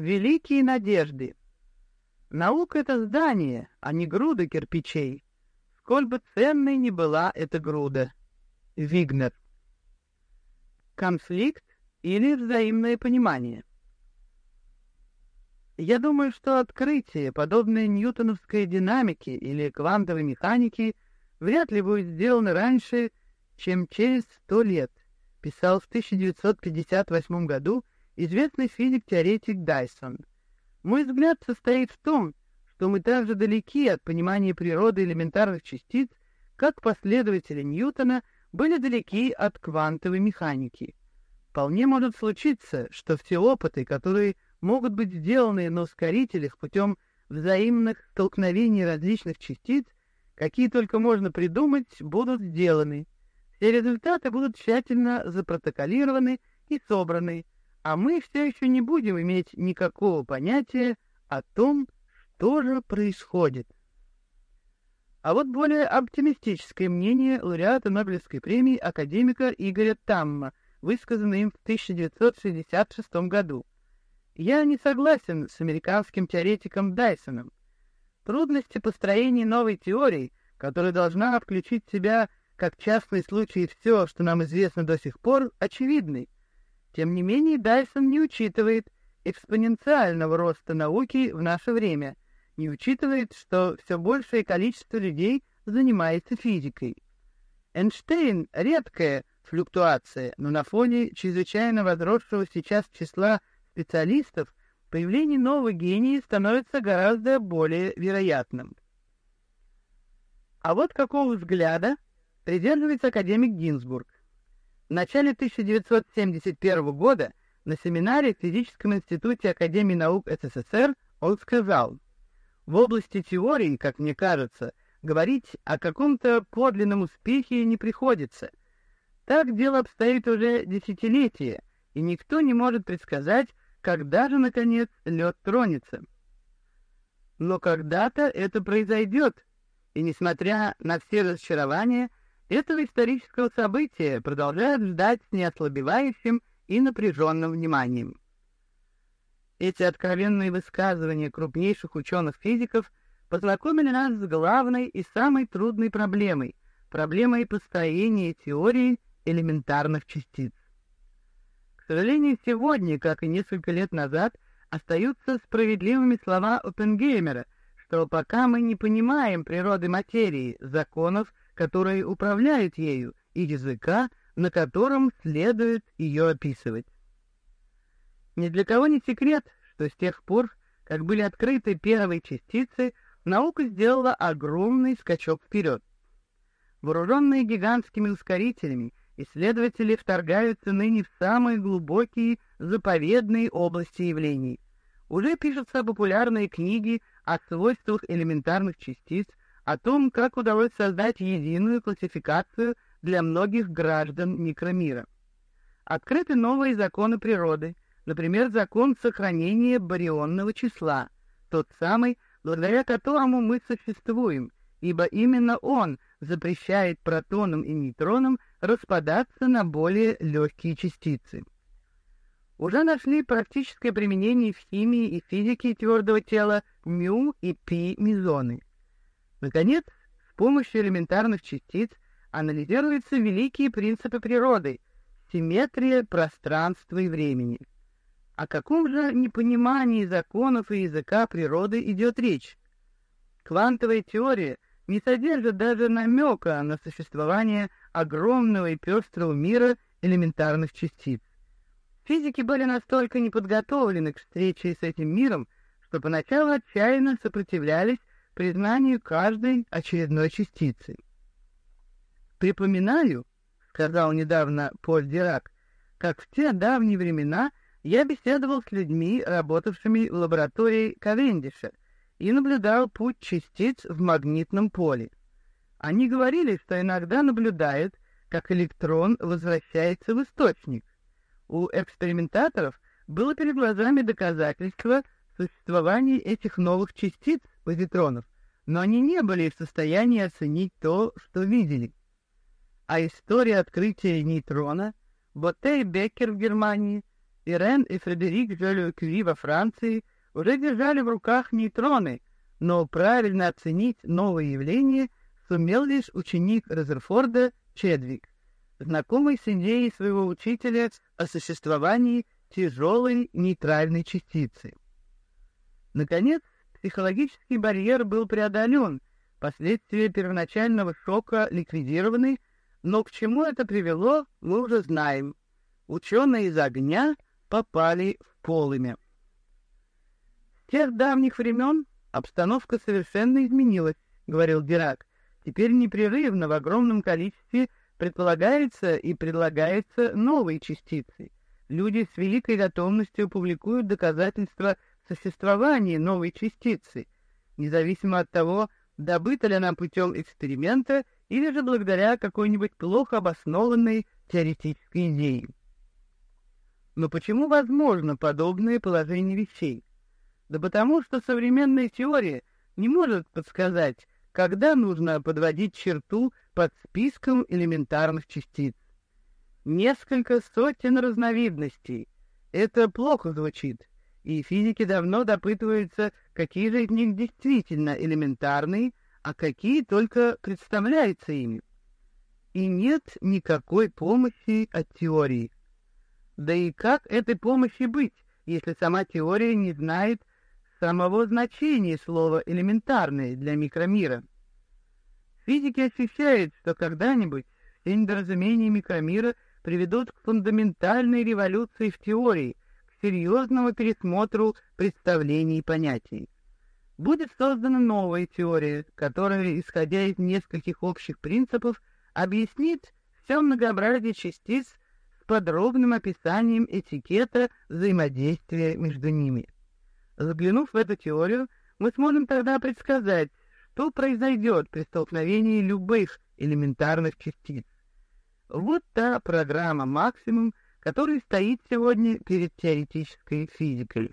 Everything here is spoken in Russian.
великие надежды. Наука — это здание, а не груда кирпичей. Сколь бы ценной ни была эта груда. Вигнер. Конфликт или взаимное понимание. Я думаю, что открытие, подобное ньютоновской динамике или квантовой механике, вряд ли будет сделано раньше, чем через сто лет, писал в 1958 году известный физик-теоретик Дайсон. Мой взгляд состоит в том, что мы так же далеки от понимания природы элементарных частиц, как последователи Ньютона были далеки от квантовой механики. Вполне может случиться, что все опыты, которые могут быть сделаны на ускорителях путем взаимных столкновений различных частиц, какие только можно придумать, будут сделаны. Все результаты будут тщательно запротоколированы и собраны, а мы все еще не будем иметь никакого понятия о том, что же происходит. А вот более оптимистическое мнение лауреата Нобелевской премии академика Игоря Тамма, высказанное им в 1966 году. Я не согласен с американским теоретиком Дайсоном. Трудности построения новой теории, которая должна включить в себя как частный случай все, что нам известно до сих пор, очевидны. Тем не менее, Дайсон не учитывает экспоненциального роста науки в наше время, не учитывает, что все большее количество людей занимается физикой. Эйнштейн — редкая флюктуация, но на фоне чрезвычайно возросшего сейчас числа специалистов появление нового гения становится гораздо более вероятным. А вот какого взгляда придерживается академик Гинзбург. В начале 1971 года на семинаре в Физическом институте Академии наук СССР он сказал, «В области теории, как мне кажется, говорить о каком-то подлинном успехе не приходится. Так дело обстоит уже десятилетия, и никто не может предсказать, когда же, наконец, лед тронется. Но когда-то это произойдет, и, несмотря на все разочарования, этого исторического события продолжают ждать с неослабевающим и напряженным вниманием. Эти откровенные высказывания крупнейших ученых-физиков познакомили нас с главной и самой трудной проблемой — проблемой построения теории элементарных частиц. К сожалению, сегодня, как и несколько лет назад, остаются справедливыми слова Оппенгеймера, что пока мы не понимаем природы материи, законов которые управляют ею, и языка, на котором следует ее описывать. Ни для кого не секрет, что с тех пор, как были открыты первые частицы, наука сделала огромный скачок вперед. Вооруженные гигантскими ускорителями, исследователи вторгаются ныне в самые глубокие заповедные области явлений. Уже пишутся популярные книги о свойствах элементарных частиц, о том, как удалось создать единую классификацию для многих граждан микромира. Открыты новые законы природы, например, закон сохранения барионного числа, тот самый, благодаря которому мы существуем, ибо именно он запрещает протонам и нейтронам распадаться на более легкие частицы. Уже нашли практическое применение в химии и физике твердого тела μ и π мезоны. Наконец, с помощью элементарных частиц анализируются великие принципы природы — симметрия пространства и времени. О каком же непонимании законов и языка природы идет речь? Квантовая теория не содержит даже намека на существование огромного и пестрого мира элементарных частиц. Физики были настолько неподготовлены к встрече с этим миром, что поначалу отчаянно сопротивлялись признанию каждой очередной частицы. «Припоминаю, — сказал недавно Поль Дирак, — как в те давние времена я беседовал с людьми, работавшими в лаборатории Кавендиша, и наблюдал путь частиц в магнитном поле. Они говорили, что иногда наблюдают, как электрон возвращается в источник. У экспериментаторов было перед глазами доказательство существования этих новых частиц, позитронов, но они не были в состоянии оценить то, что видели. А история открытия нейтрона, Ботте и Беккер в Германии, Ирен и Фредерик Жолио-Кюри во Франции уже держали в руках нейтроны, но правильно оценить новое явление сумел лишь ученик Резерфорда Чедвик, знакомый с идеей своего учителя о существовании тяжелой нейтральной частицы. Наконец, психологический барьер был преодолен, последствия первоначального шока ликвидированы, но к чему это привело, мы уже знаем. Ученые из огня попали в полымя. С тех давних времен обстановка совершенно изменилась, говорил Дирак. Теперь непрерывно в огромном количестве предполагается и предлагается новые частицы. Люди с великой готовностью публикуют доказательства существования новой частицы, независимо от того, добыта ли она путем эксперимента или же благодаря какой-нибудь плохо обоснованной теоретической идее. Но почему возможно подобное положение вещей? Да потому что современная теория не может подсказать, когда нужно подводить черту под списком элементарных частиц. Несколько сотен разновидностей. Это плохо звучит, и физики давно допытываются, какие же из них действительно элементарные, а какие только представляются ими. И нет никакой помощи от теории. Да и как этой помощи быть, если сама теория не знает самого значения слова «элементарное» для микромира? Физики ощущают, что когда-нибудь все недоразумения микромира приведут к фундаментальной революции в теории, серьезному пересмотру представлений и понятий. Будет создана новая теория, которая, исходя из нескольких общих принципов, объяснит все многообразие частиц с подробным описанием этикета взаимодействия между ними. Заглянув в эту теорию, мы сможем тогда предсказать, что произойдет при столкновении любых элементарных частиц. Вот та программа максимум, которая стоит сегодня перед теоретической физикой.